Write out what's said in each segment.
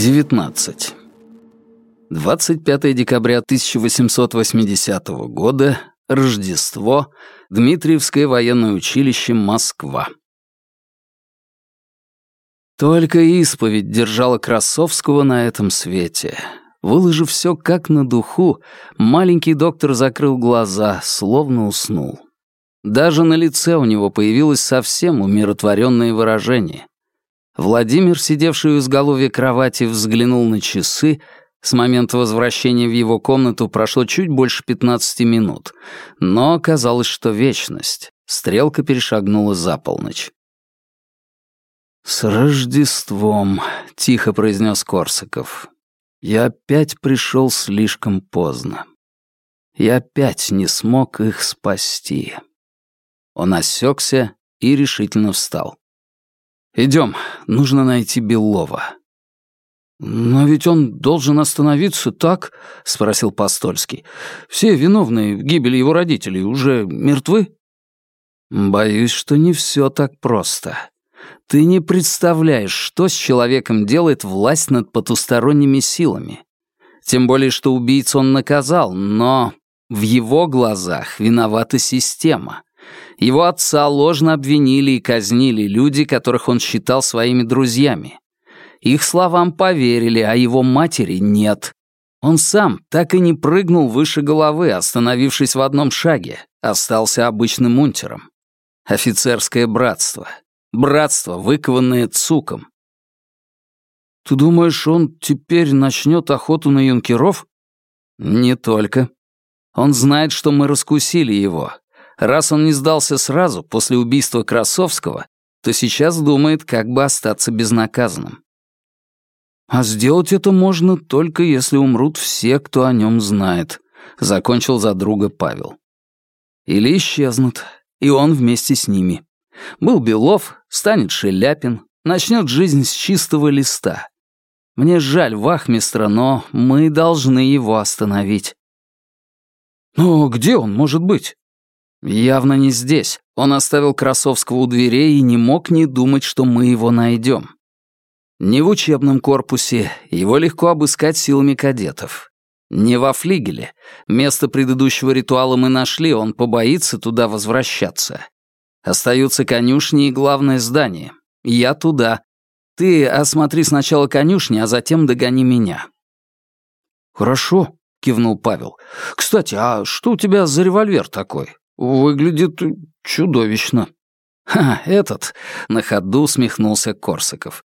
19. 25 декабря 1880 года, Рождество, Дмитриевское военное училище, Москва. Только исповедь держала Красовского на этом свете. Выложив все как на духу, маленький доктор закрыл глаза, словно уснул. Даже на лице у него появилось совсем умиротворенное выражение. Владимир, сидевший у изголовья кровати, взглянул на часы. С момента возвращения в его комнату прошло чуть больше 15 минут, но оказалось, что вечность. Стрелка перешагнула за полночь. «С Рождеством», — тихо произнес Корсаков. «Я опять пришел слишком поздно. Я опять не смог их спасти». Он осекся и решительно встал. Идем, нужно найти Белова». «Но ведь он должен остановиться, так?» — спросил Постольский. «Все виновные в гибели его родителей уже мертвы?» «Боюсь, что не все так просто. Ты не представляешь, что с человеком делает власть над потусторонними силами. Тем более, что убийцу он наказал, но в его глазах виновата система. Его отца ложно обвинили и казнили люди, которых он считал своими друзьями. Их словам поверили, а его матери нет. Он сам так и не прыгнул выше головы, остановившись в одном шаге, остался обычным унтером. Офицерское братство. Братство, выкованное цуком. «Ты думаешь, он теперь начнет охоту на юнкеров?» «Не только. Он знает, что мы раскусили его, Раз он не сдался сразу, после убийства Красовского, то сейчас думает, как бы остаться безнаказанным. «А сделать это можно только если умрут все, кто о нем знает», — закончил за друга Павел. «Или исчезнут, и он вместе с ними. Был Белов, станет Шеляпин, начнет жизнь с чистого листа. Мне жаль вахмистра, но мы должны его остановить». «Но где он может быть?» Явно не здесь. Он оставил Красовского у дверей и не мог не думать, что мы его найдем. Не в учебном корпусе, его легко обыскать силами кадетов. Не во флигеле. Место предыдущего ритуала мы нашли, он побоится туда возвращаться. Остаются конюшни и главное здание. Я туда. Ты осмотри сначала конюшни, а затем догони меня. «Хорошо», — кивнул Павел. «Кстати, а что у тебя за револьвер такой?» Выглядит чудовищно. Ха, этот, на ходу смехнулся Корсаков.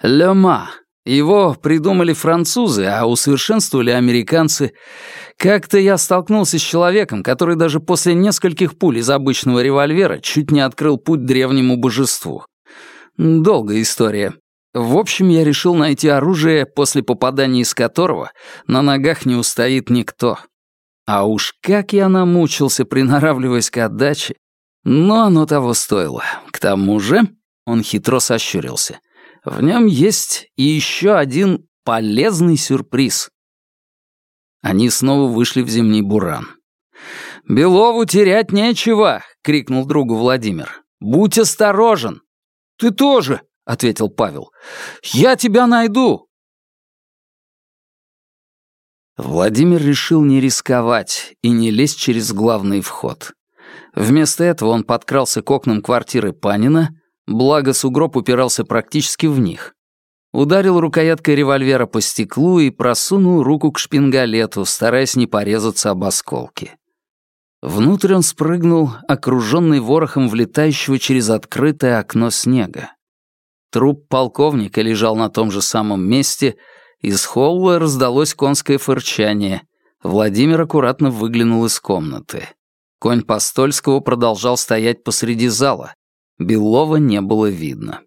Лема. Его придумали французы, а усовершенствовали американцы. Как-то я столкнулся с человеком, который даже после нескольких пуль из обычного револьвера чуть не открыл путь древнему божеству. Долгая история. В общем, я решил найти оружие, после попадания из которого на ногах не устоит никто. А уж как я намучился, приноравливаясь к отдаче. Но оно того стоило. К тому же он хитро сощурился. В нем есть и еще один полезный сюрприз. Они снова вышли в зимний буран. «Белову терять нечего!» — крикнул другу Владимир. «Будь осторожен!» «Ты тоже!» — ответил Павел. «Я тебя найду!» Владимир решил не рисковать и не лезть через главный вход. Вместо этого он подкрался к окнам квартиры Панина, благо сугроб упирался практически в них. Ударил рукояткой револьвера по стеклу и просунул руку к шпингалету, стараясь не порезаться об осколки. Внутрь он спрыгнул, окруженный ворохом влетающего через открытое окно снега. Труп полковника лежал на том же самом месте — из холла раздалось конское фырчание. Владимир аккуратно выглянул из комнаты. Конь Постольского продолжал стоять посреди зала. Белова не было видно.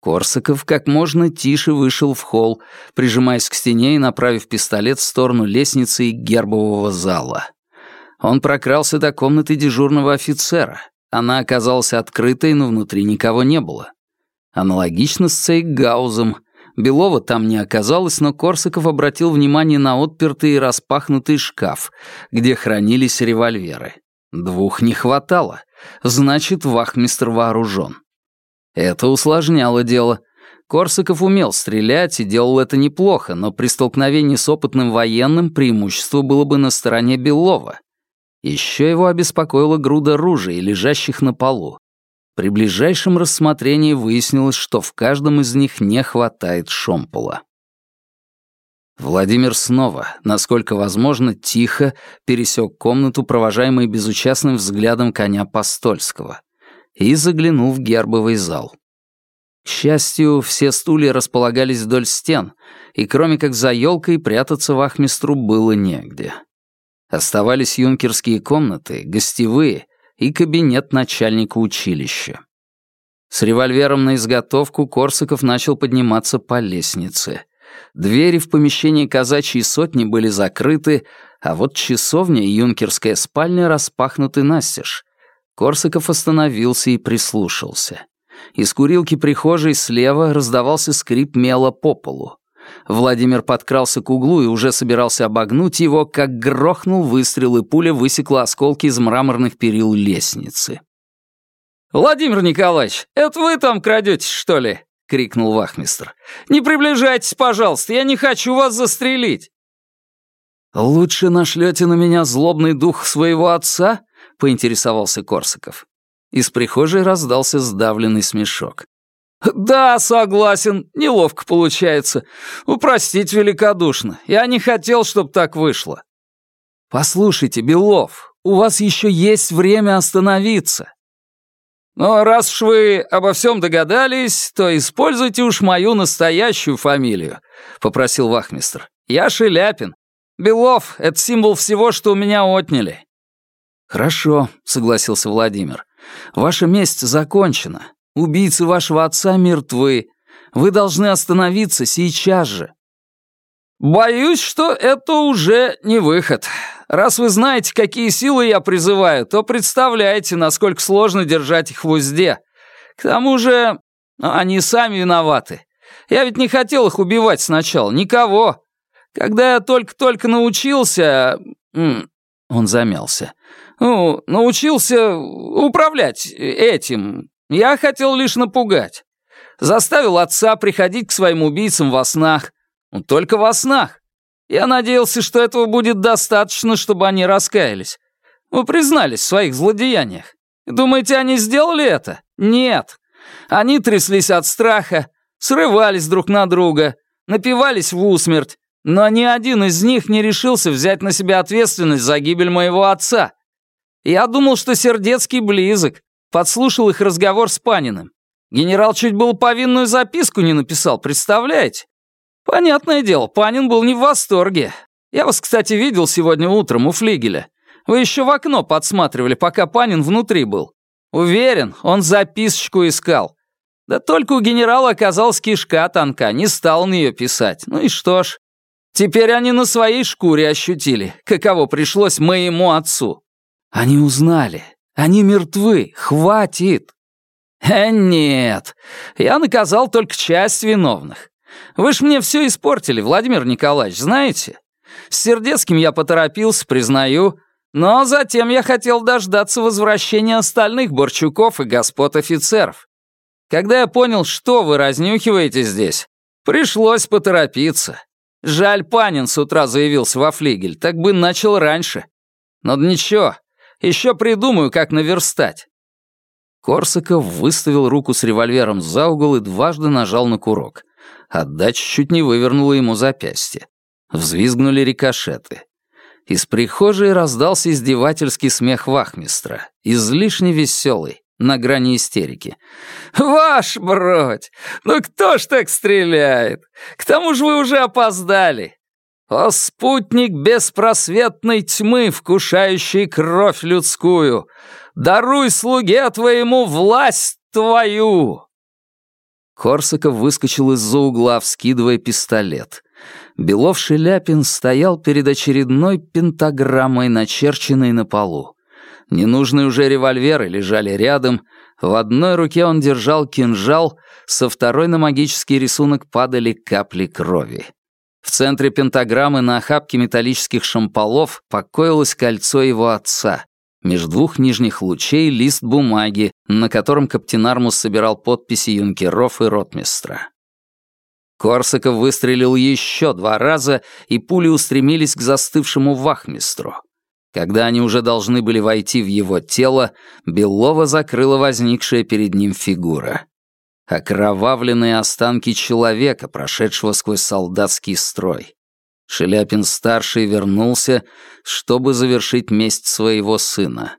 Корсаков как можно тише вышел в холл, прижимаясь к стене и направив пистолет в сторону лестницы и гербового зала. Он прокрался до комнаты дежурного офицера. Она оказалась открытой, но внутри никого не было. Аналогично с Цейгаузом, Белова там не оказалось, но Корсаков обратил внимание на отпертый и распахнутый шкаф, где хранились револьверы. Двух не хватало. Значит, вахмистр вооружен. Это усложняло дело. Корсаков умел стрелять и делал это неплохо, но при столкновении с опытным военным преимущество было бы на стороне Белова. Еще его обеспокоила груда ружей, лежащих на полу. При ближайшем рассмотрении выяснилось, что в каждом из них не хватает шомпола. Владимир снова, насколько возможно, тихо пересек комнату, провожаемый безучастным взглядом коня Постольского, и заглянул в гербовый зал. К счастью, все стулья располагались вдоль стен, и кроме как за елкой прятаться вахмистру было негде. Оставались юнкерские комнаты, гостевые и кабинет начальника училища. С револьвером на изготовку Корсаков начал подниматься по лестнице. Двери в помещении казачьей сотни были закрыты, а вот часовня и юнкерская спальня распахнуты настежь. Корсаков остановился и прислушался. Из курилки прихожей слева раздавался скрип мела по полу. Владимир подкрался к углу и уже собирался обогнуть его, как грохнул выстрел, и пуля высекла осколки из мраморных перил лестницы. «Владимир Николаевич, это вы там крадетесь, что ли?» — крикнул вахмистр. «Не приближайтесь, пожалуйста, я не хочу вас застрелить!» «Лучше нашлете на меня злобный дух своего отца?» — поинтересовался Корсаков. Из прихожей раздался сдавленный смешок. «Да, согласен, неловко получается. Упростить великодушно. Я не хотел, чтобы так вышло». «Послушайте, Белов, у вас еще есть время остановиться. Но раз уж вы обо всем догадались, то используйте уж мою настоящую фамилию», — попросил вахмистр. «Я Шеляпин. Белов — это символ всего, что у меня отняли». «Хорошо», — согласился Владимир. «Ваша месть закончена. Убийцы вашего отца мертвы. Вы должны остановиться сейчас же». «Боюсь, что это уже не выход. Раз вы знаете, какие силы я призываю, то представляете, насколько сложно держать их в узде. К тому же, они сами виноваты. Я ведь не хотел их убивать сначала, никого. Когда я только-только научился... Он замялся. Ну, научился управлять этим. Я хотел лишь напугать. Заставил отца приходить к своим убийцам во снах. Ну, только во снах. Я надеялся, что этого будет достаточно, чтобы они раскаялись. Вы признались в своих злодеяниях. Думаете, они сделали это? Нет. Они тряслись от страха, срывались друг на друга, напивались в усмерть, но ни один из них не решился взять на себя ответственность за гибель моего отца. Я думал, что Сердецкий близок, подслушал их разговор с Паниным. Генерал чуть было повинную записку не написал, представляете? «Понятное дело, Панин был не в восторге. Я вас, кстати, видел сегодня утром у флигеля. Вы еще в окно подсматривали, пока Панин внутри был. Уверен, он записочку искал. Да только у генерала оказалась кишка тонка, не стал на нее писать. Ну и что ж. Теперь они на своей шкуре ощутили, каково пришлось моему отцу. Они узнали. Они мертвы. Хватит. Э, нет. Я наказал только часть виновных. Вы ж мне все испортили, Владимир Николаевич, знаете? С Сердецким я поторопился, признаю, но затем я хотел дождаться возвращения остальных Борчуков и господ офицеров. Когда я понял, что вы разнюхиваете здесь, пришлось поторопиться. Жаль, Панин с утра заявился во флигель, так бы начал раньше. Но ничего, еще придумаю, как наверстать. Корсаков выставил руку с револьвером за угол и дважды нажал на курок. Отдача чуть не вывернула ему запястье. Взвизгнули рикошеты. Из прихожей раздался издевательский смех вахмистра, излишне веселый, на грани истерики. «Ваш бродь! Ну кто ж так стреляет? К тому же вы уже опоздали! О, спутник беспросветной тьмы, вкушающий кровь людскую! Даруй слуге твоему власть твою!» Корсаков выскочил из-за угла, вскидывая пистолет. Белов-Шеляпин стоял перед очередной пентаграммой, начерченной на полу. Ненужные уже револьверы лежали рядом. В одной руке он держал кинжал, со второй на магический рисунок падали капли крови. В центре пентаграммы на охапке металлических шамполов покоилось кольцо его отца. Меж двух нижних лучей лист бумаги, на котором Каптенармус собирал подписи юнкеров и ротмистра. Корсаков выстрелил еще два раза, и пули устремились к застывшему вахмистру. Когда они уже должны были войти в его тело, Белова закрыла возникшая перед ним фигура. Окровавленные останки человека, прошедшего сквозь солдатский строй. Шеляпин-старший вернулся, чтобы завершить месть своего сына.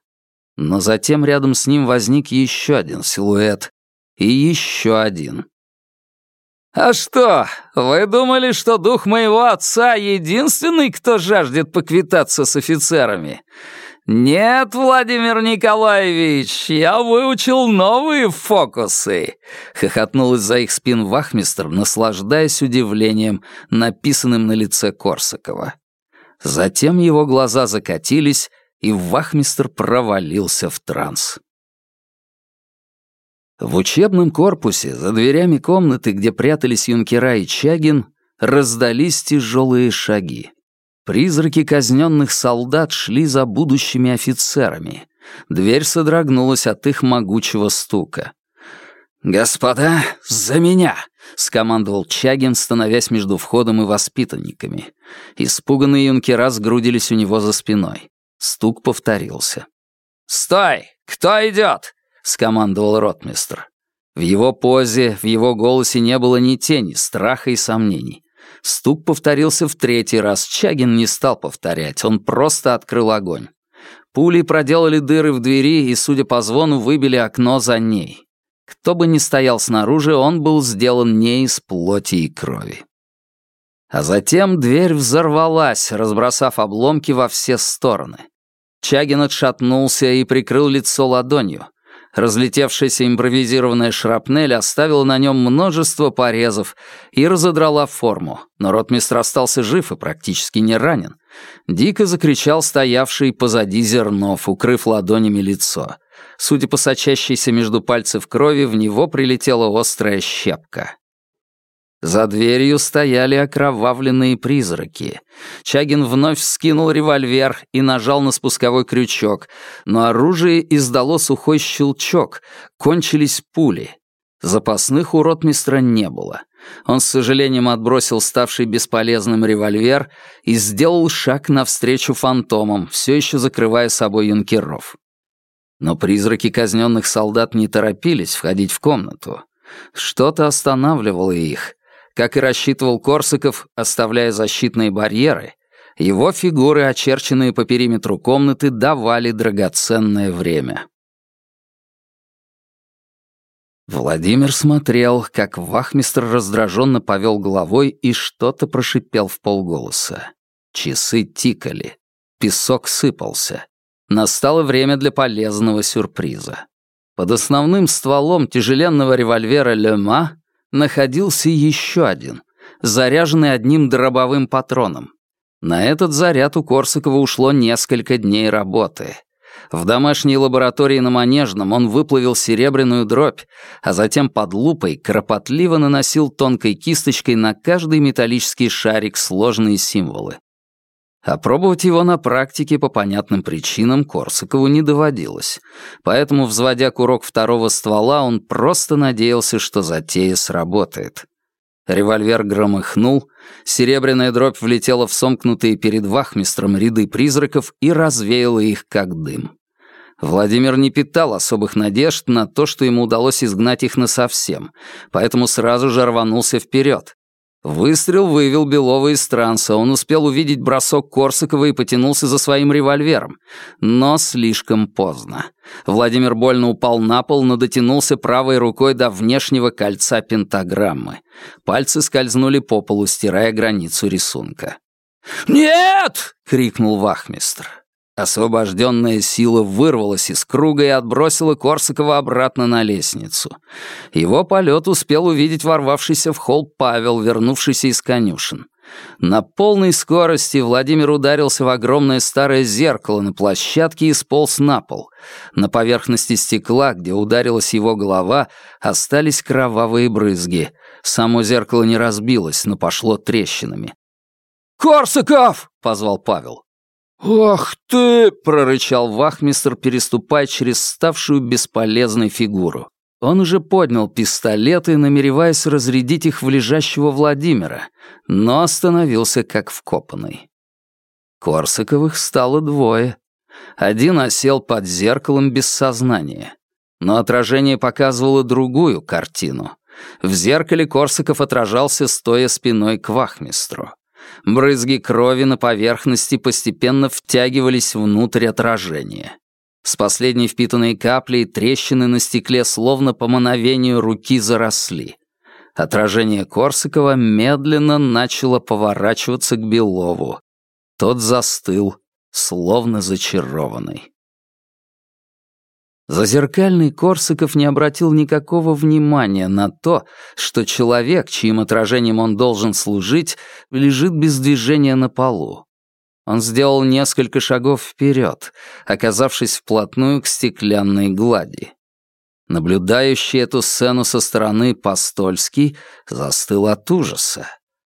Но затем рядом с ним возник еще один силуэт. И еще один. «А что, вы думали, что дух моего отца единственный, кто жаждет поквитаться с офицерами? «Нет, Владимир Николаевич, я выучил новые фокусы!» — хохотнул из-за их спин вахмистр, наслаждаясь удивлением, написанным на лице Корсакова. Затем его глаза закатились, и вахмистр провалился в транс. В учебном корпусе, за дверями комнаты, где прятались юнкера и Чагин, раздались тяжелые шаги. Призраки казненных солдат шли за будущими офицерами. Дверь содрогнулась от их могучего стука. «Господа, за меня!» — скомандовал Чагин, становясь между входом и воспитанниками. Испуганные юнкера сгрудились у него за спиной. Стук повторился. «Стой! Кто идет?» — скомандовал ротмистр. В его позе, в его голосе не было ни тени страха и сомнений. Стук повторился в третий раз. Чагин не стал повторять, он просто открыл огонь. Пули проделали дыры в двери и, судя по звону, выбили окно за ней. Кто бы ни стоял снаружи, он был сделан не из плоти и крови. А затем дверь взорвалась, разбросав обломки во все стороны. Чагин отшатнулся и прикрыл лицо ладонью. Разлетевшаяся импровизированная шрапнель оставила на нем множество порезов и разодрала форму, но ротмистр остался жив и практически не ранен. Дико закричал стоявший позади Зернов, укрыв ладонями лицо. Судя по сочащейся между пальцев крови, в него прилетела острая щепка. За дверью стояли окровавленные призраки. Чагин вновь скинул револьвер и нажал на спусковой крючок, но оружие издало сухой щелчок, кончились пули. Запасных у ротмистра не было. Он с сожалением отбросил ставший бесполезным револьвер и сделал шаг навстречу фантомам, все еще закрывая собой юнкеров. Но призраки казненных солдат не торопились входить в комнату. Что-то останавливало их, как и рассчитывал Корсаков, оставляя защитные барьеры, его фигуры, очерченные по периметру комнаты, давали драгоценное время. Владимир смотрел, как вахмистр раздраженно повел головой и что-то прошипел в полголоса. Часы тикали. Песок сыпался. Настало время для полезного сюрприза. Под основным стволом тяжеленного револьвера «Лема» находился еще один, заряженный одним дробовым патроном. На этот заряд у Корсакова ушло несколько дней работы. В домашней лаборатории на Манежном он выплавил серебряную дробь, а затем под лупой кропотливо наносил тонкой кисточкой на каждый металлический шарик сложные символы. Опробовать его на практике по понятным причинам Корсакову не доводилось, поэтому, взводя курок второго ствола, он просто надеялся, что затея сработает. Револьвер громыхнул, серебряная дробь влетела в сомкнутые перед вахмистром ряды призраков и развеяла их как дым. Владимир не питал особых надежд на то, что ему удалось изгнать их насовсем, поэтому сразу же рванулся вперед, Выстрел вывел Белова из транса. Он успел увидеть бросок Корсакова и потянулся за своим револьвером. Но слишком поздно. Владимир больно упал на пол, но дотянулся правой рукой до внешнего кольца пентаграммы. Пальцы скользнули по полу, стирая границу рисунка. «Нет!» — крикнул вахмистр. Освобожденная сила вырвалась из круга и отбросила Корсакова обратно на лестницу. Его полет успел увидеть ворвавшийся в холл Павел, вернувшийся из конюшен. На полной скорости Владимир ударился в огромное старое зеркало на площадке и сполз на пол. На поверхности стекла, где ударилась его голова, остались кровавые брызги. Само зеркало не разбилось, но пошло трещинами. «Корсаков!» — позвал Павел. «Ах ты!» — прорычал вахмистр, переступая через ставшую бесполезной фигуру. Он уже поднял пистолеты, намереваясь разрядить их в лежащего Владимира, но остановился как вкопанный. Корсаковых стало двое. Один осел под зеркалом без сознания. Но отражение показывало другую картину. В зеркале Корсаков отражался, стоя спиной к вахмистру. Брызги крови на поверхности постепенно втягивались внутрь отражения. С последней впитанной каплей трещины на стекле словно по мановению руки заросли. Отражение Корсакова медленно начало поворачиваться к Белову. Тот застыл, словно зачарованный. Зазеркальный Корсаков не обратил никакого внимания на то, что человек, чьим отражением он должен служить, лежит без движения на полу. Он сделал несколько шагов вперед, оказавшись вплотную к стеклянной глади. Наблюдающий эту сцену со стороны Постольский застыл от ужаса.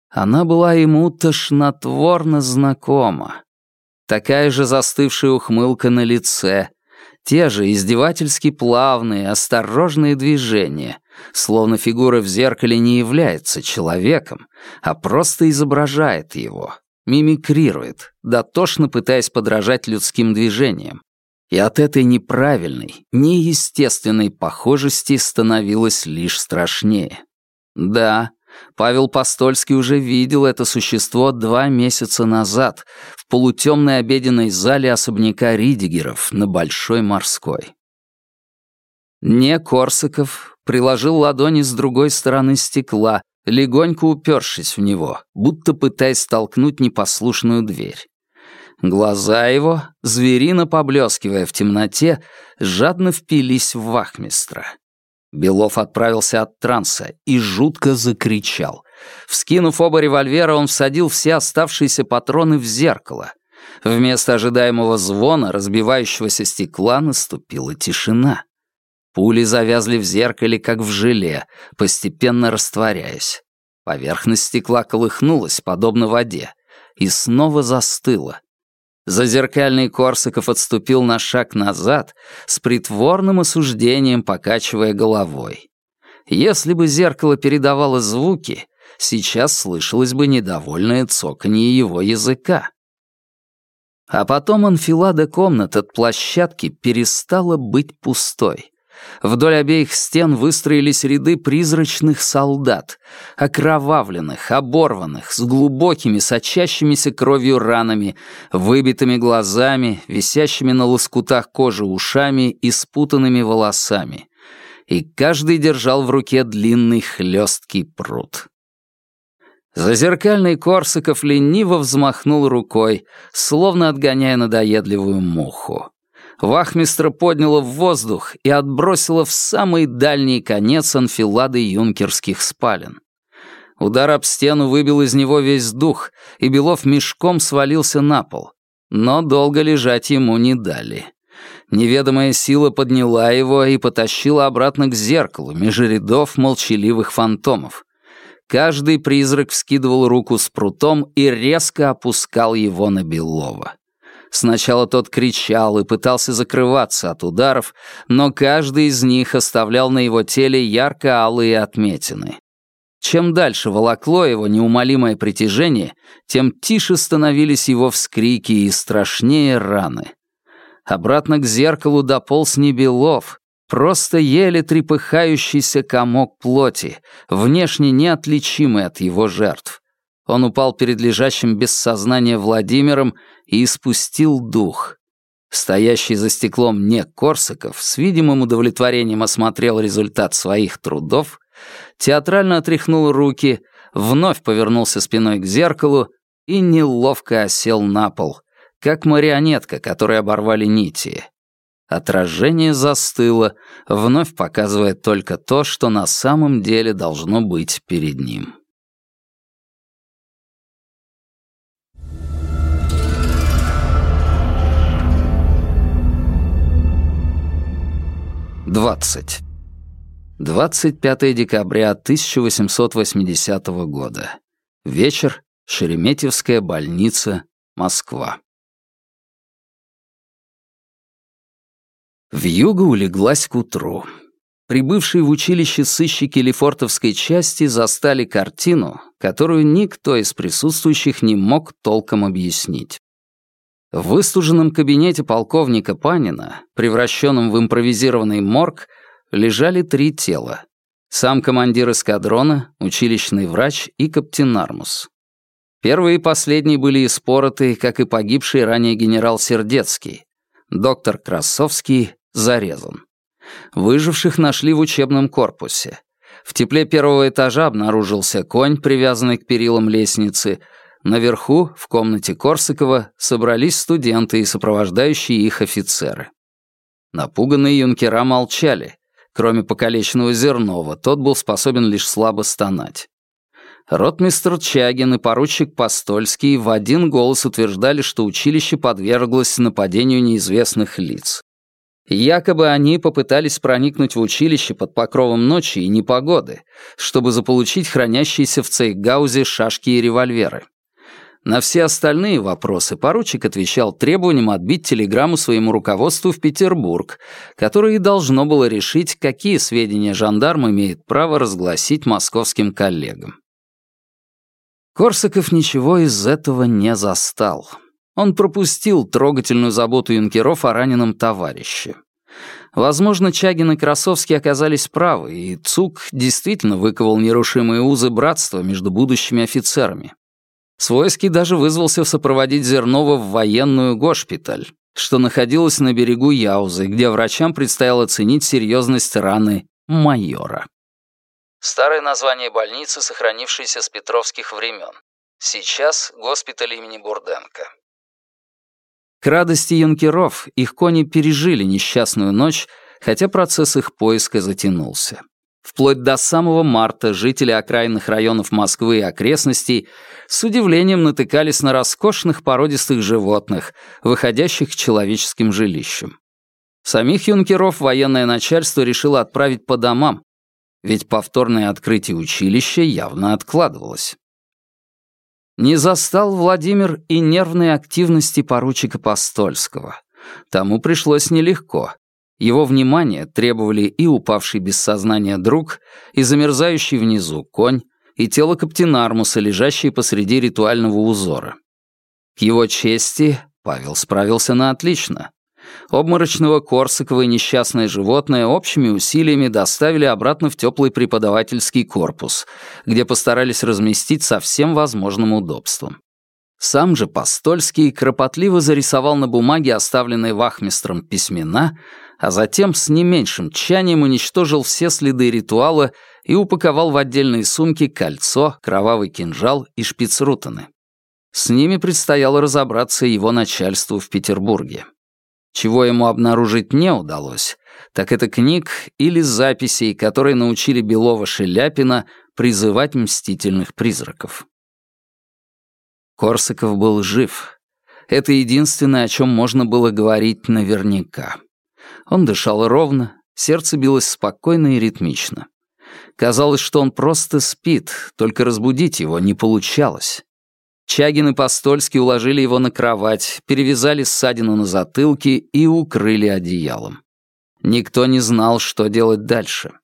Она была ему тошнотворно знакома. Такая же застывшая ухмылка на лице, те же издевательски плавные, осторожные движения, словно фигура в зеркале не является человеком, а просто изображает его, мимикрирует, дотошно пытаясь подражать людским движениям. И от этой неправильной, неестественной похожести становилось лишь страшнее. Да, Павел Постольский уже видел это существо два месяца назад в полутемной обеденной зале особняка Ридигеров на Большой Морской. Не Корсаков приложил ладони с другой стороны стекла, легонько упершись в него, будто пытаясь столкнуть непослушную дверь. Глаза его, зверино поблескивая в темноте, жадно впились в вахмистра. Белов отправился от транса и жутко закричал. Вскинув оба револьвера, он всадил все оставшиеся патроны в зеркало. Вместо ожидаемого звона, разбивающегося стекла, наступила тишина. Пули завязли в зеркале, как в желе, постепенно растворяясь. Поверхность стекла колыхнулась, подобно воде, и снова застыла, Зазеркальный Корсаков отступил на шаг назад, с притворным осуждением покачивая головой. Если бы зеркало передавало звуки, сейчас слышалось бы недовольное цоканье его языка. А потом анфилада комнат от площадки перестала быть пустой. Вдоль обеих стен выстроились ряды призрачных солдат, окровавленных, оборванных, с глубокими, сочащимися кровью ранами, выбитыми глазами, висящими на лоскутах кожи ушами и спутанными волосами. И каждый держал в руке длинный хлесткий пруд. Зазеркальный Корсаков лениво взмахнул рукой, словно отгоняя надоедливую муху. Вахмистра подняла в воздух и отбросила в самый дальний конец анфилады юнкерских спален. Удар об стену выбил из него весь дух, и Белов мешком свалился на пол. Но долго лежать ему не дали. Неведомая сила подняла его и потащила обратно к зеркалу, меж рядов молчаливых фантомов. Каждый призрак вскидывал руку с прутом и резко опускал его на Белова. Сначала тот кричал и пытался закрываться от ударов, но каждый из них оставлял на его теле ярко-алые отметины. Чем дальше волокло его неумолимое притяжение, тем тише становились его вскрики и страшнее раны. Обратно к зеркалу дополз не Белов, просто еле трепыхающийся комок плоти, внешне неотличимый от его жертв. Он упал перед лежащим без сознания Владимиром и испустил дух. Стоящий за стеклом не Корсаков с видимым удовлетворением осмотрел результат своих трудов, театрально отряхнул руки, вновь повернулся спиной к зеркалу и неловко осел на пол, как марионетка, которой оборвали нити. Отражение застыло, вновь показывая только то, что на самом деле должно быть перед ним. 20. 25 декабря 1880 года. Вечер. Шереметьевская больница. Москва. Вьюга улеглась к утру. прибывшие в училище сыщики Лефортовской части застали картину, которую никто из присутствующих не мог толком объяснить. В выстуженном кабинете полковника Панина, превращенном в импровизированный морг, лежали три тела. Сам командир эскадрона, училищный врач и каптен Армус. Первые и последние были испороты, как и погибший ранее генерал Сердецкий. Доктор Красовский зарезан. Выживших нашли в учебном корпусе. В тепле первого этажа обнаружился конь, привязанный к перилам лестницы. Наверху, в комнате Корсакова, собрались студенты и сопровождающие их офицеры. Напуганные юнкера молчали. Кроме покалеченного Зернова, тот был способен лишь слабо стонать. Ротмистр Чагин и поручик Постольский в один голос утверждали, что училище подверглось нападению неизвестных лиц. Якобы они попытались проникнуть в училище под покровом ночи и непогоды, чтобы заполучить хранящиеся в цейгаузе шашки и револьверы. На все остальные вопросы поручик отвечал требованием отбить телеграмму своему руководству в Петербург, которое и должно было решить, какие сведения жандарм имеет право разгласить московским коллегам. Корсаков ничего из этого не застал. Он пропустил трогательную заботу юнкеров о раненом товарище. Возможно, Чагин и Красовский оказались правы, и Цук действительно выковал нерушимые узы братства между будущими офицерами. Свойский даже вызвался сопроводить Зернова в военную госпиталь, что находилась на берегу Яузы, где врачам предстояло оценить серьезность раны майора. Старое название больницы, сохранившееся с петровских времен. Сейчас госпиталь имени Бурденко. К радости юнкеров их кони пережили несчастную ночь, хотя процесс их поиска затянулся. Вплоть до самого марта жители окраинных районов Москвы и окрестностей с удивлением натыкались на роскошных породистых животных, выходящих к человеческим жилищам. Самих юнкеров военное начальство решило отправить по домам, ведь повторное открытие училища явно откладывалось. Не застал Владимир и нервной активности поручика Постольского. Тому пришлось нелегко. Его внимание требовали и упавший без сознания друг, и замерзающий внизу конь, и тело Каптенармуса, лежащее посреди ритуального узора. К его чести Павел справился на отлично. Обморочного Корсакова и несчастное животное общими усилиями доставили обратно в теплый преподавательский корпус, где постарались разместить со всем возможным удобством. Сам же Постольский кропотливо зарисовал на бумаге оставленные вахмистром письмена, а затем с не меньшим тщанием уничтожил все следы ритуала и упаковал в отдельные сумки кольцо, кровавый кинжал и шпицрутаны. С ними предстояло разобраться его начальству в Петербурге. Чего ему обнаружить не удалось, так это книг или записей, которые научили Белова-Шеляпина призывать мстительных призраков. Корсаков был жив. Это единственное, о чем можно было говорить наверняка. Он дышал ровно, сердце билось спокойно и ритмично. Казалось, что он просто спит, только разбудить его не получалось. Чагин и Постольский уложили его на кровать, перевязали ссадину на затылке и укрыли одеялом. Никто не знал, что делать дальше.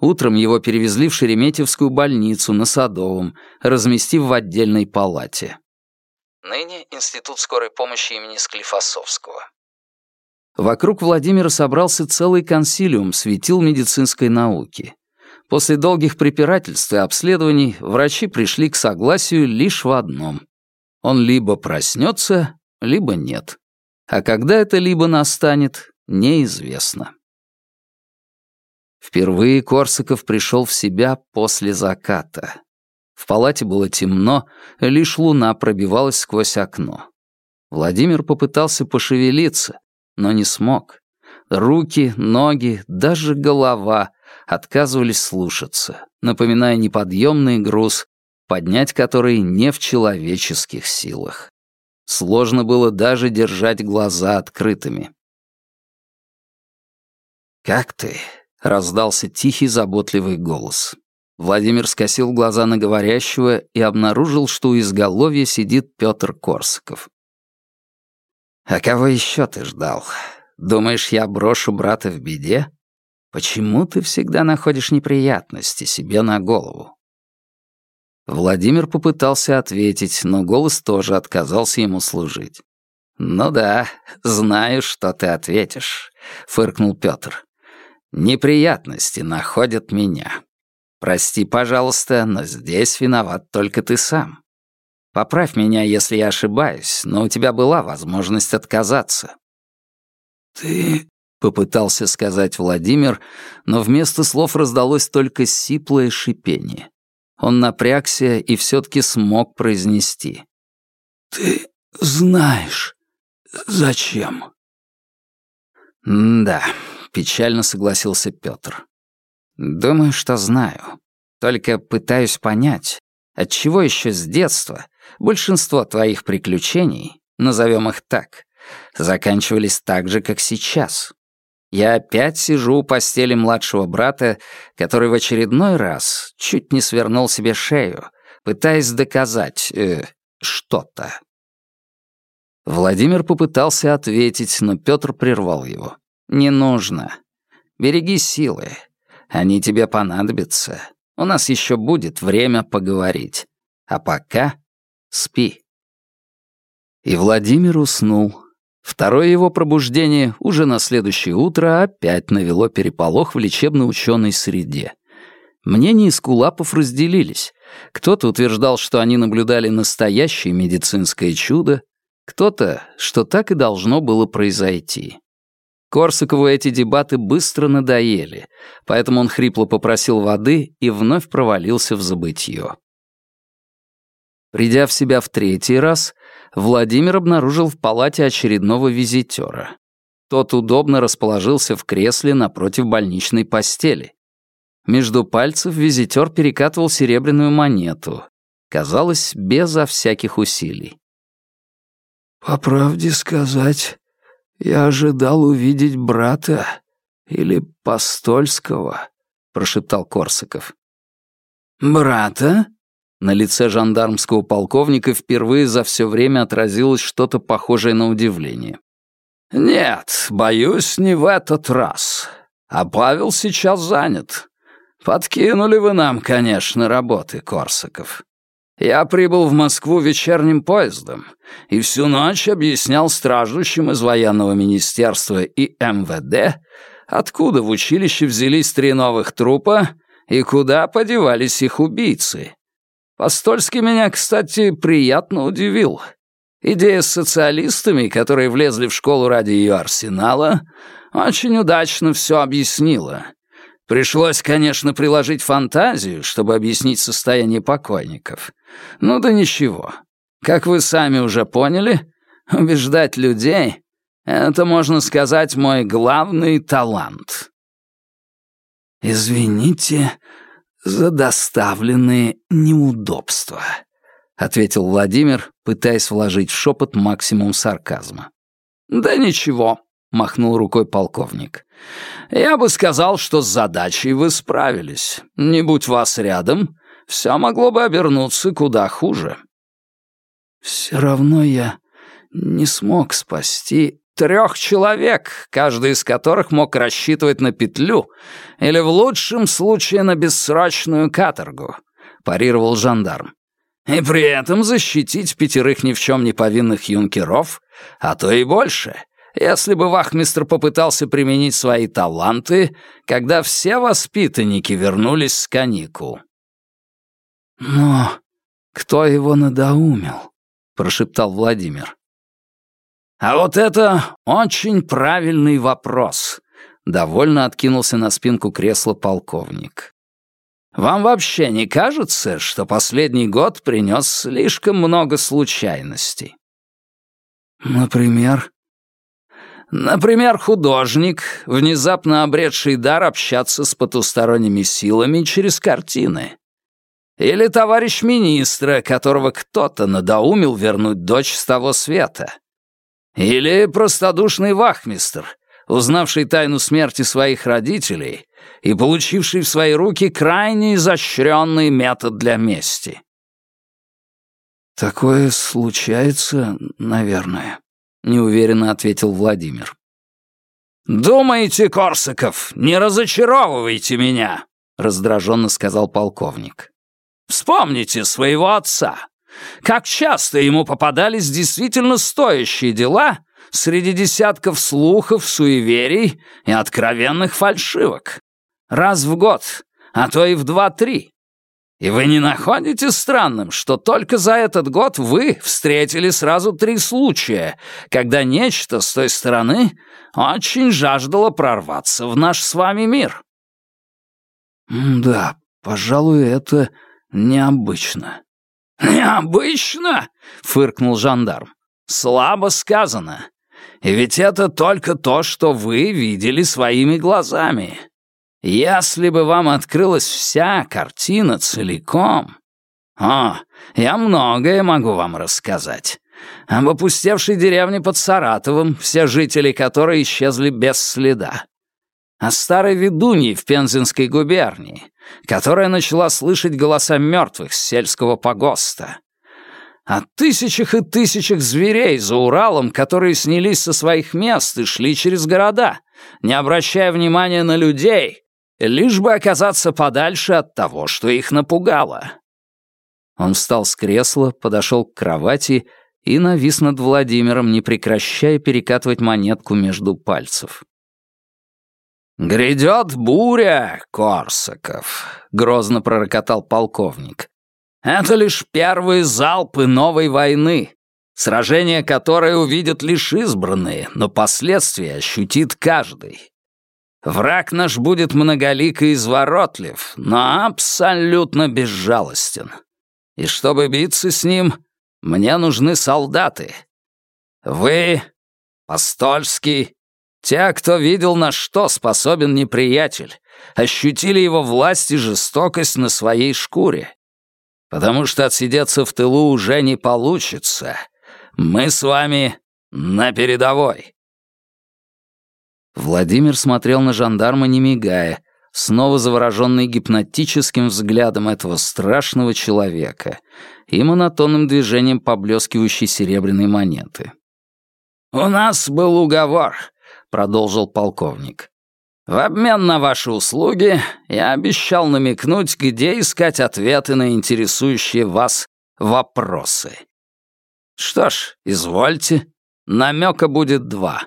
Утром его перевезли в Шереметьевскую больницу на Садовом, разместив в отдельной палате. Ныне Институт скорой помощи имени Склифосовского. Вокруг Владимира собрался целый консилиум светил медицинской науки. После долгих препирательств и обследований врачи пришли к согласию лишь в одном. Он либо проснется, либо нет. А когда это либо настанет, неизвестно. Впервые Корсаков пришел в себя после заката. В палате было темно, лишь луна пробивалась сквозь окно. Владимир попытался пошевелиться, но не смог. Руки, ноги, даже голова отказывались слушаться, напоминая неподъемный груз, поднять который не в человеческих силах. Сложно было даже держать глаза открытыми. «Как ты?» — раздался тихий заботливый голос. Владимир скосил глаза на говорящего и обнаружил, что у изголовья сидит Петр Корсаков. «А кого еще ты ждал? Думаешь, я брошу брата в беде? Почему ты всегда находишь неприятности себе на голову?» Владимир попытался ответить, но голос тоже отказался ему служить. «Ну да, знаю, что ты ответишь», — фыркнул Пётр. «Неприятности находят меня. Прости, пожалуйста, но здесь виноват только ты сам. Поправь меня, если я ошибаюсь, но у тебя была возможность отказаться». «Ты...» — попытался сказать Владимир, но вместо слов раздалось только сиплое шипение. Он напрягся и все-таки смог произнести. «Ты знаешь, зачем?» «Да», — печально согласился Петр. «Думаю, что знаю. Только пытаюсь понять, отчего еще с детства большинство твоих приключений, назовем их так, заканчивались так же, как сейчас. Я опять сижу у постели младшего брата, который в очередной раз чуть не свернул себе шею, пытаясь доказать э, что-то. Владимир попытался ответить, но Петр прервал его. «Не нужно. Береги силы. Они тебе понадобятся. У нас еще будет время поговорить. А пока спи». И Владимир уснул, Второе его пробуждение уже на следующее утро опять навело переполох в лечебно-ученой среде. Мнения Скулапов разделились. Кто-то утверждал, что они наблюдали настоящее медицинское чудо, кто-то, что так и должно было произойти. Корсакову эти дебаты быстро надоели, поэтому он хрипло попросил воды и вновь провалился в забытье. Придя в себя в третий раз, Владимир обнаружил в палате очередного визитера. Тот удобно расположился в кресле напротив больничной постели. Между пальцев визитер перекатывал серебряную монету. Казалось, безо всяких усилий. «По правде сказать, я ожидал увидеть брата или Постольского», — прошептал Корсаков. «Брата?» На лице жандармского полковника впервые за все время отразилось что-то похожее на удивление. «Нет, боюсь, не в этот раз. А Павел сейчас занят. Подкинули вы нам, конечно, работы, Корсаков. Я прибыл в Москву вечерним поездом и всю ночь объяснял страждущим из военного министерства и МВД, откуда в училище взялись три новых трупа и куда подевались их убийцы. Постольский меня, кстати, приятно удивил. Идея с социалистами, которые влезли в школу ради ее арсенала, очень удачно все объяснила. Пришлось, конечно, приложить фантазию, чтобы объяснить состояние покойников. Ну да ничего. Как вы сами уже поняли, убеждать людей — это, можно сказать, мой главный талант. «Извините, за доставленные неудобства», — ответил Владимир, пытаясь вложить в шепот максимум сарказма. «Да ничего», — махнул рукой полковник. «Я бы сказал, что с задачей вы справились. Не будь вас рядом, все могло бы обернуться куда хуже». «Все равно я не смог спасти трех человек, каждый из которых мог рассчитывать на петлю или в лучшем случае на бессрочную каторгу», — парировал жандарм. «И при этом защитить пятерых ни в чем не повинных юнкеров, а то и больше, если бы вахмистр попытался применить свои таланты, когда все воспитанники вернулись с каникул». «Но кто его надоумил?» — прошептал Владимир. «А вот это очень правильный вопрос», — довольно откинулся на спинку кресла полковник. «Вам вообще не кажется, что последний год принес слишком много случайностей?» «Например?» Например, художник, внезапно обретший дар общаться с потусторонними силами через картины. Или товарищ министра, которого кто-то надоумил вернуть дочь с того света. Или простодушный вахмистр, узнавший тайну смерти своих родителей и получивший в свои руки крайне изощренный метод для мести. «Такое случается, наверное», — неуверенно ответил Владимир. «Думаете, Корсаков, не разочаровывайте меня!» — раздраженно сказал полковник. «Вспомните своего отца. Как часто ему попадались действительно стоящие дела среди десятков слухов, суеверий и откровенных фальшивок. Раз в год, а то и в два-три. И вы не находите странным, что только за этот год вы встретили сразу три случая, когда нечто с той стороны очень жаждало прорваться в наш с вами мир? «Да, пожалуй, это необычно». «Необычно?» — фыркнул жандарм. «Слабо сказано. И ведь это только то, что вы видели своими глазами. Если бы вам открылась вся картина целиком... О, я многое могу вам рассказать. Об опустевшей деревне под Саратовом, все жители которой исчезли без следа. О старой ведунье в Пензенской губернии, которая начала слышать голоса мертвых с сельского погоста. О тысячах и тысячах зверей за Уралом, которые снялись со своих мест и шли через города, не обращая внимания на людей, лишь бы оказаться подальше от того, что их напугало. Он встал с кресла, подошел к кровати и навис над Владимиром, не прекращая перекатывать монетку между пальцев. «Грядет буря, Корсаков», — грозно пророкотал полковник. «Это лишь первые залпы новой войны, сражение которое увидят лишь избранные, но последствия ощутит каждый. Враг наш будет многолик и изворотлив, но абсолютно безжалостен. И чтобы биться с ним, мне нужны солдаты. Вы, Постольский, те, кто видел, на что способен неприятель, ощутили его власть и жестокость на своей шкуре. Потому что отсидеться в тылу уже не получится. Мы с вами на передовой. Владимир смотрел на жандарма, не мигая, снова завороженный гипнотическим взглядом этого страшного человека и монотонным движением поблескивающей серебряной монеты. «У нас был уговор», — продолжил полковник. «В обмен на ваши услуги я обещал намекнуть, где искать ответы на интересующие вас вопросы. Что ж, извольте, намека будет два».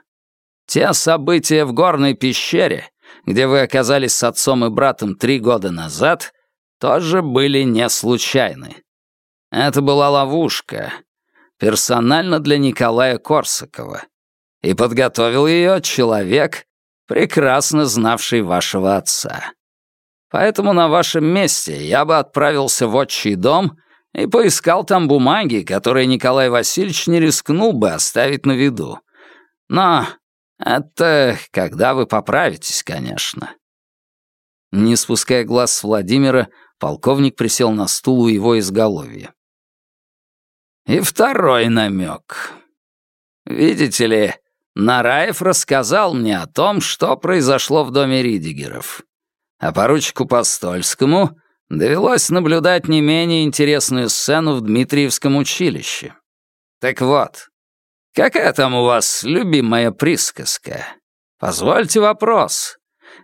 Те события в горной пещере, где вы оказались с отцом и братом три года назад, тоже были не случайны. Это была ловушка, персонально для Николая Корсакова. И подготовил ее человек, прекрасно знавший вашего отца. Поэтому на вашем месте я бы отправился в отчий дом и поискал там бумаги, которые Николай Васильевич не рискнул бы оставить на виду. Но это когда вы поправитесь, конечно. Не спуская глаз с Владимира, полковник присел на стул у его изголовья. И второй намек. Видите ли, Нараев рассказал мне о том, что произошло в доме Ридигеров. А поручику Постольскому довелось наблюдать не менее интересную сцену в Дмитриевском училище. Так вот, Какая там у вас любимая присказка? Позвольте вопрос.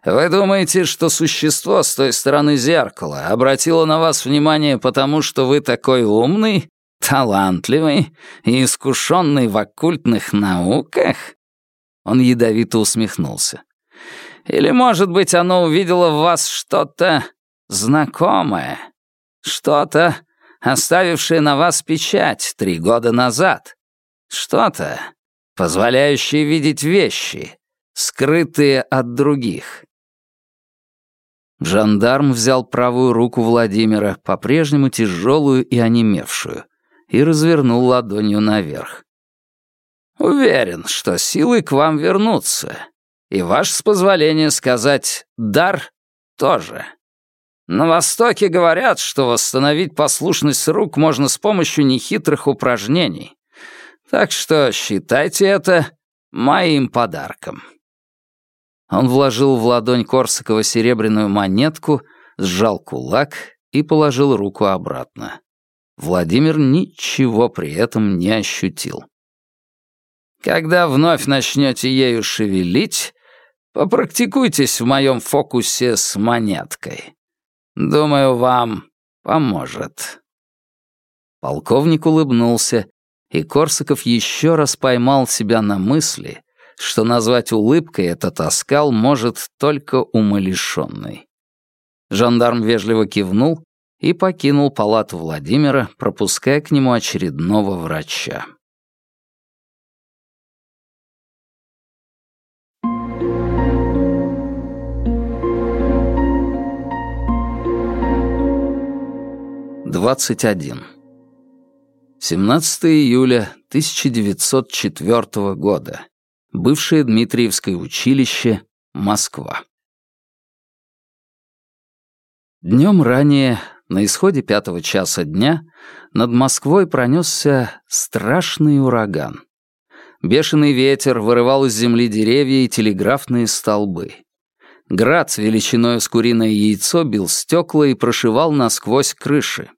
Вы думаете, что существо с той стороны зеркала обратило на вас внимание потому, что вы такой умный, талантливый и искушенный в оккультных науках?» Он ядовито усмехнулся. «Или, может быть, оно увидело в вас что-то знакомое, что-то, оставившее на вас печать три года назад?» Что-то, позволяющее видеть вещи, скрытые от других. Жандарм взял правую руку Владимира, по-прежнему тяжелую и онемевшую, и развернул ладонью наверх. «Уверен, что силы к вам вернутся, и ваш, с позволения сказать, дар тоже. На Востоке говорят, что восстановить послушность рук можно с помощью нехитрых упражнений. Так что считайте это моим подарком». Он вложил в ладонь Корсакова серебряную монетку, сжал кулак и положил руку обратно. Владимир ничего при этом не ощутил. «Когда вновь начнете ею шевелить, Попрактикуйтесь в моем фокусе с монеткой. Думаю, вам поможет». Полковник улыбнулся, и Корсаков еще раз поймал себя на мысли, что назвать улыбкой этот оскал может только умалишенный. Жандарм вежливо кивнул и покинул палату Владимира, пропуская к нему очередного врача. Двадцать один. 17 июля 1904 года. Бывшее Дмитриевское училище, Москва. Днем ранее, на исходе пятого часа дня, над Москвой пронесся страшный ураган. Бешеный ветер вырывал из земли деревья и телеграфные столбы. Град с величиной с куриное яйцо бил стекла и прошивал насквозь крыши.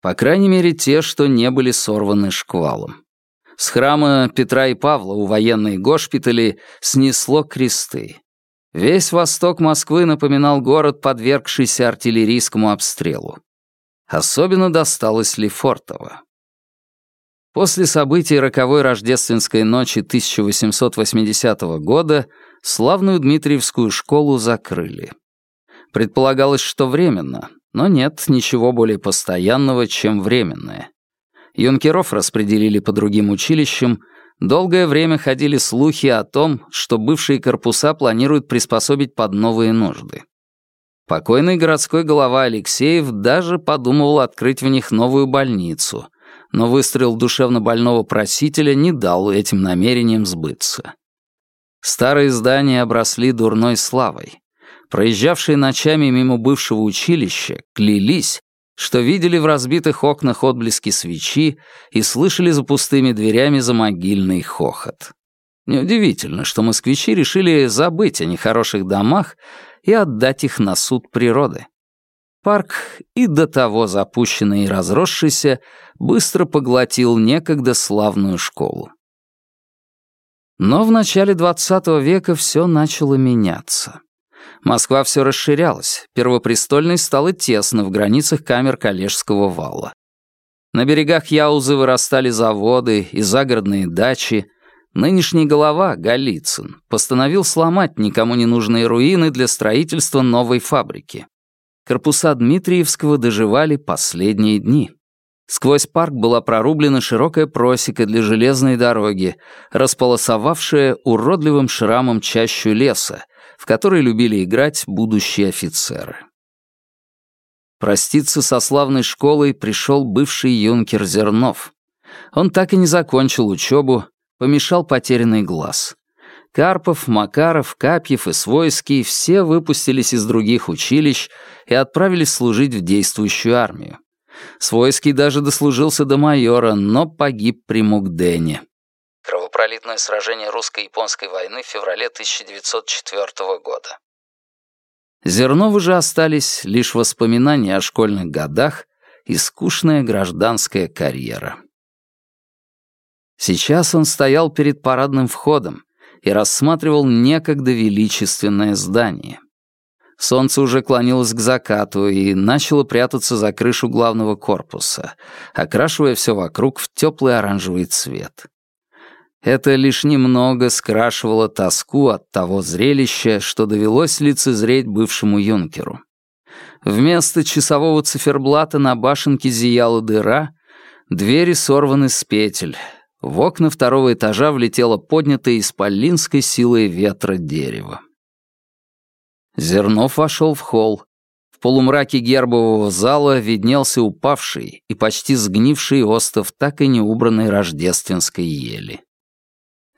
По крайней мере, те, что не были сорваны шквалом. С храма Петра и Павла у военной госпитали снесло кресты. Весь восток Москвы напоминал город, подвергшийся артиллерийскому обстрелу. Особенно досталось Лефортово. После событий роковой рождественской ночи 1880 года славную Дмитриевскую школу закрыли. Предполагалось, что временно, но нет ничего более постоянного, чем временное. Юнкеров распределили по другим училищам, долгое время ходили слухи о том, что бывшие корпуса планируют приспособить под новые нужды. Покойный городской голова Алексеев даже подумывал открыть в них новую больницу, но выстрел душевно больного просителя не дал этим намерениям сбыться. Старые здания обросли дурной славой проезжавшие ночами мимо бывшего училища, клялись, что видели в разбитых окнах отблески свечи и слышали за пустыми дверями замогильный хохот. Неудивительно, что москвичи решили забыть о нехороших домах и отдать их на суд природы. Парк, и до того запущенный и разросшийся, быстро поглотил некогда славную школу. Но в начале XX века все начало меняться. Москва все расширялась, Первопрестольной стало тесно в границах камер Калежского вала. На берегах Яузы вырастали заводы и загородные дачи. Нынешний глава, Голицын, постановил сломать никому не нужные руины для строительства новой фабрики. Корпуса Дмитриевского доживали последние дни. Сквозь парк была прорублена широкая просека для железной дороги, располосовавшая уродливым шрамом чащу леса, в которой любили играть будущие офицеры. Проститься со славной школой пришел бывший юнкер Зернов. Он так и не закончил учебу, помешал потерянный глаз. Карпов, Макаров, Капьев и Свойский все выпустились из других училищ и отправились служить в действующую армию. Свойский даже дослужился до майора, но погиб при Мукдене. Кровопролитное сражение русско-японской войны в феврале 1904 года. Зернову же остались лишь воспоминания о школьных годах и скучная гражданская карьера. Сейчас он стоял перед парадным входом и рассматривал некогда величественное здание. Солнце уже клонилось к закату и начало прятаться за крышу главного корпуса, окрашивая все вокруг в теплый оранжевый цвет. Это лишь немного скрашивало тоску от того зрелища, что довелось лицезреть бывшему юнкеру. Вместо часового циферблата на башенке зияла дыра, двери сорваны с петель. В окна второго этажа влетело поднятое исполинской силой ветра дерево. Зернов вошел в холл. В полумраке гербового зала виднелся упавший и почти сгнивший остов так и не убранной рождественской ели.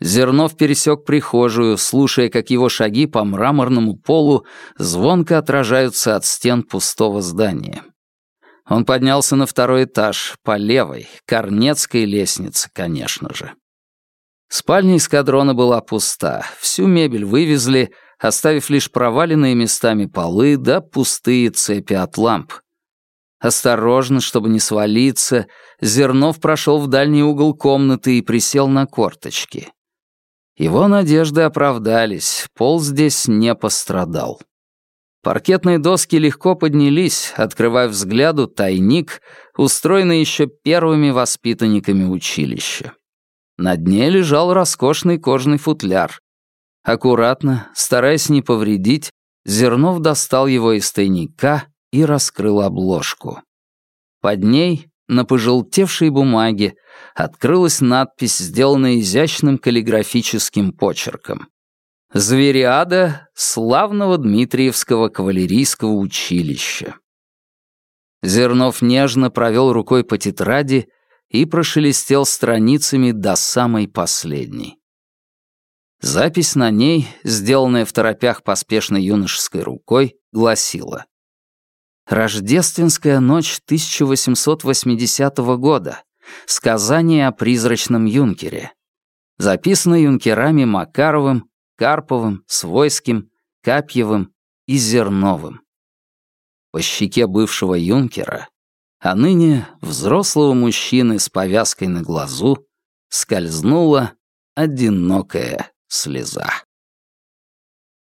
Зернов пересек прихожую, слушая, как его шаги по мраморному полу звонко отражаются от стен пустого здания. Он поднялся на второй этаж, по левой, корнецкой лестнице, конечно же. Спальня эскадрона была пуста, всю мебель вывезли, оставив лишь проваленные местами полы да пустые цепи от ламп. Осторожно, чтобы не свалиться, Зернов прошел в дальний угол комнаты и присел на корточки. Его надежды оправдались, пол здесь не пострадал. Паркетные доски легко поднялись, открывая взгляду тайник, устроенный еще первыми воспитанниками училища. На дне лежал роскошный кожаный футляр. Аккуратно, стараясь не повредить, Зернов достал его из тайника и раскрыл обложку. Под ней, на пожелтевшей бумаге, открылась надпись, сделанная изящным каллиграфическим почерком. Звериада славного Дмитриевского кавалерийского училища. Зернов нежно провел рукой по тетради и прошелестел страницами до самой последней. Запись на ней, сделанная в торопях поспешной юношеской рукой, гласила «Рождественская ночь 1880 года. Сказание о призрачном юнкере. Записано юнкерами Макаровым, Карповым, Свойским, Капьевым и Зерновым. По щеке бывшего юнкера, а ныне взрослого мужчины с повязкой на глазу, скользнула одинокая слеза.